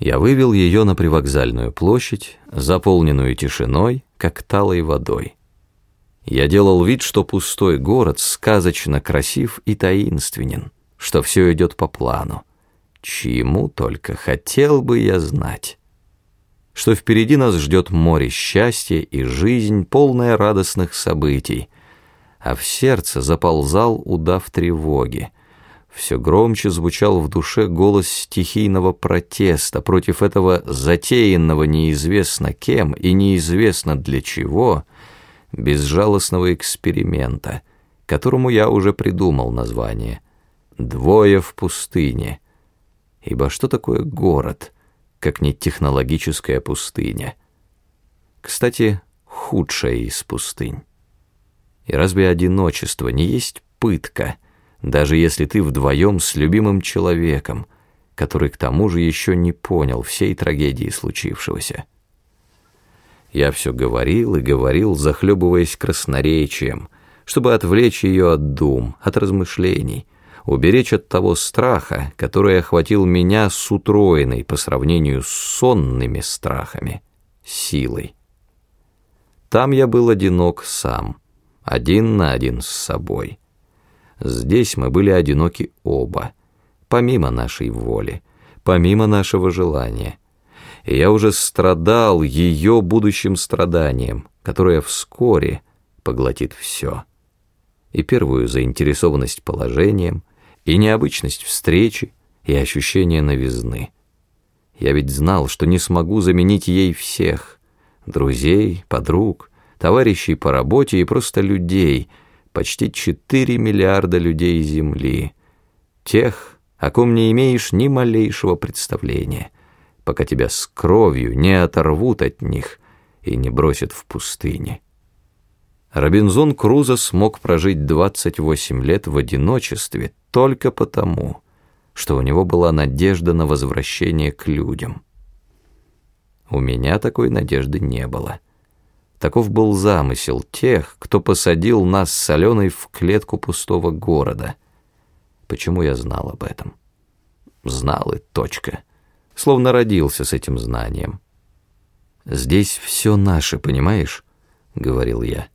Я вывел ее на привокзальную площадь, заполненную тишиной, как талой водой. Я делал вид, что пустой город сказочно красив и таинственен, что все идет по плану. Чему только хотел бы я знать. Что впереди нас ждет море счастья и жизнь, полная радостных событий, а в сердце заползал удав тревоги — все громче звучал в душе голос стихийного протеста против этого затеянного неизвестно кем и неизвестно для чего безжалостного эксперимента, которому я уже придумал название «Двое в пустыне». Ибо что такое город, как не технологическая пустыня? Кстати, худшая из пустынь. И разве одиночество не есть пытка — даже если ты вдвоем с любимым человеком, который к тому же еще не понял всей трагедии случившегося. Я все говорил и говорил, захлебываясь красноречием, чтобы отвлечь ее от дум, от размышлений, уберечь от того страха, который охватил меня с утроенной по сравнению с сонными страхами, силой. Там я был одинок сам, один на один с собой. Здесь мы были одиноки оба, помимо нашей воли, помимо нашего желания. И я уже страдал ее будущим страданием, которое вскоре поглотит все. И первую заинтересованность положением, и необычность встречи, и ощущение новизны. Я ведь знал, что не смогу заменить ей всех — друзей, подруг, товарищей по работе и просто людей — почти 4 миллиарда людей Земли, тех, о ком не имеешь ни малейшего представления, пока тебя с кровью не оторвут от них и не бросят в пустыне. Робинзон Крузо смог прожить 28 лет в одиночестве только потому, что у него была надежда на возвращение к людям. У меня такой надежды не было. Таков был замысел тех, кто посадил нас с Аленой в клетку пустого города. Почему я знал об этом? Знал и точка. Словно родился с этим знанием. «Здесь все наше, понимаешь?» — говорил я.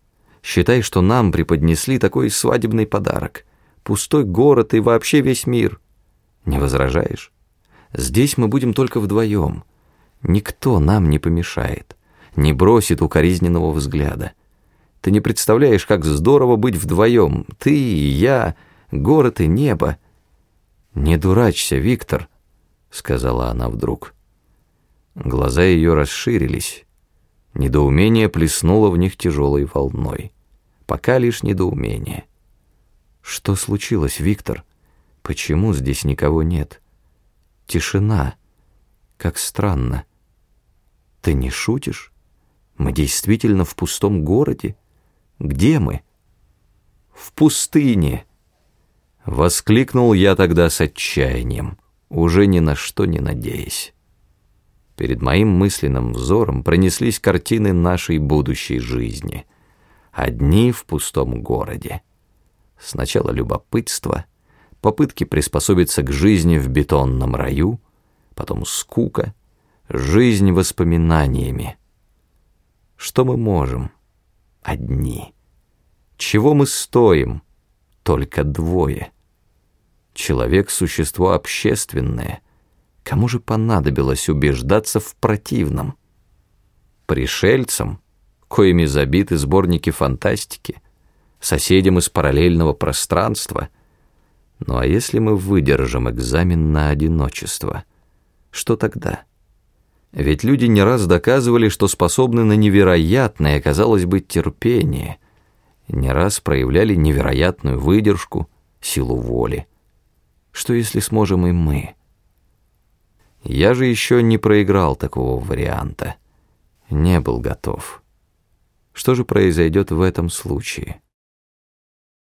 «Считай, что нам преподнесли такой свадебный подарок. Пустой город и вообще весь мир. Не возражаешь? Здесь мы будем только вдвоем. Никто нам не помешает» не бросит укоризненного взгляда. Ты не представляешь, как здорово быть вдвоем, ты и я, город и небо. «Не дурачься, Виктор», — сказала она вдруг. Глаза ее расширились. Недоумение плеснуло в них тяжелой волной. Пока лишь недоумение. «Что случилось, Виктор? Почему здесь никого нет? Тишина. Как странно. Ты не шутишь?» Мы действительно в пустом городе? Где мы? В пустыне. Воскликнул я тогда с отчаянием, уже ни на что не надеясь. Перед моим мысленным взором пронеслись картины нашей будущей жизни. Одни в пустом городе. Сначала любопытство, попытки приспособиться к жизни в бетонном раю, потом скука, жизнь воспоминаниями. Что мы можем? Одни. Чего мы стоим? Только двое. Человек — существо общественное. Кому же понадобилось убеждаться в противном? Пришельцам, коими забиты сборники фантастики, соседям из параллельного пространства. Ну а если мы выдержим экзамен на одиночество, что тогда? Ведь люди не раз доказывали, что способны на невероятное, казалось бы, терпение. Не раз проявляли невероятную выдержку, силу воли. Что если сможем и мы? Я же еще не проиграл такого варианта. Не был готов. Что же произойдет в этом случае?